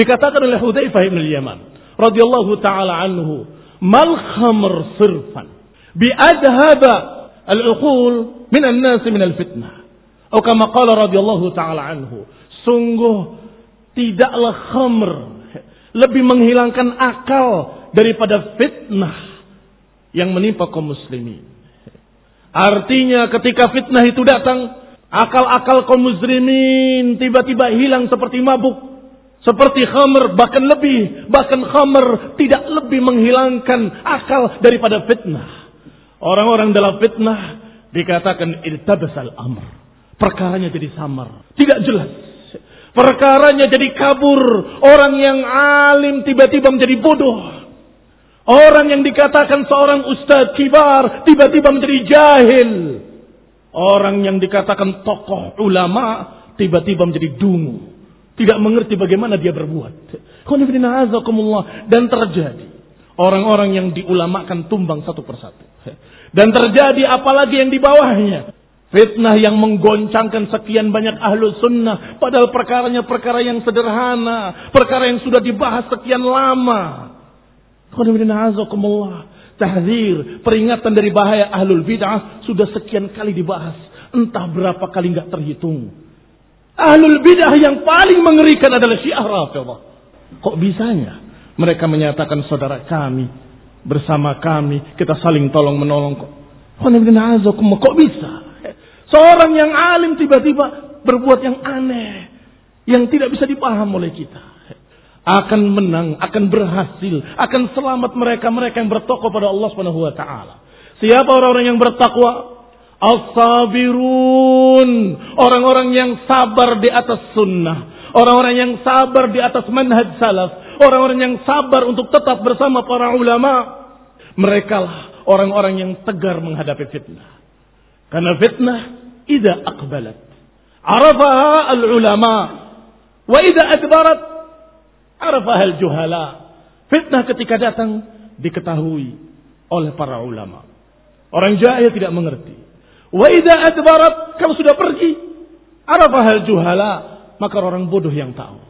Dikatakan oleh Hudzaifah bin Yaman radhiyallahu taala anhu, "Mal khamr sirfan bi adhaba al-uqul min an-nas min al-fitnah." Atau kama qala radhiyallahu taala anhu, sungguh tidaklah khamr lebih menghilangkan akal daripada fitnah yang menimpa kaum muslimin. Artinya ketika fitnah itu datang, akal-akal kaum muslimin tiba-tiba hilang seperti mabuk. Seperti khamr, bahkan lebih. Bahkan khamr tidak lebih menghilangkan akal daripada fitnah. Orang-orang dalam fitnah dikatakan irtabasal amr. Perkaranya jadi samar. Tidak jelas. Perkaranya jadi kabur. Orang yang alim tiba-tiba menjadi bodoh. Orang yang dikatakan seorang ustadz kibar tiba-tiba menjadi jahil. Orang yang dikatakan tokoh ulama tiba-tiba menjadi dungu. Tidak mengerti bagaimana dia berbuat. Dan terjadi. Orang-orang yang diulamakan tumbang satu persatu. Dan terjadi apalagi yang di bawahnya. Fitnah yang menggoncangkan sekian banyak ahlu sunnah. Padahal perkaranya perkara yang sederhana. Perkara yang sudah dibahas sekian lama. Tahzir, peringatan dari bahaya ahlul bid'ah sudah sekian kali dibahas. Entah berapa kali nggak terhitung. Ahlul bid'ah yang paling mengerikan adalah Syiah Rafidhah. Kok bisanya mereka menyatakan saudara kami bersama kami kita saling tolong menolong kok. Kok bisa? Seorang yang alim tiba-tiba berbuat yang aneh yang tidak bisa dipaham oleh kita. Akan menang, akan berhasil, akan selamat mereka-mereka yang bertokwa pada Allah taala. Siapa orang-orang yang bertakwa? As-sabirun. Orang-orang yang sabar di atas sunnah. Orang-orang yang sabar di atas manhaj salaf. Orang-orang yang sabar untuk tetap bersama para ulama. Mereka lah orang-orang yang tegar menghadapi fitnah. Karena fitnah ida akbalat. Arafaha al-ulama. Wa ida adbarat. Arafaha al-juhala. Fitnah ketika datang diketahui oleh para ulama. Orang jahil tidak mengerti. Wa idza adbarat kalau sudah pergi, arafah al juhala, maka orang bodoh yang tahu.